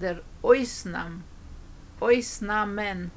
der Ausnahme, Ausnahmen,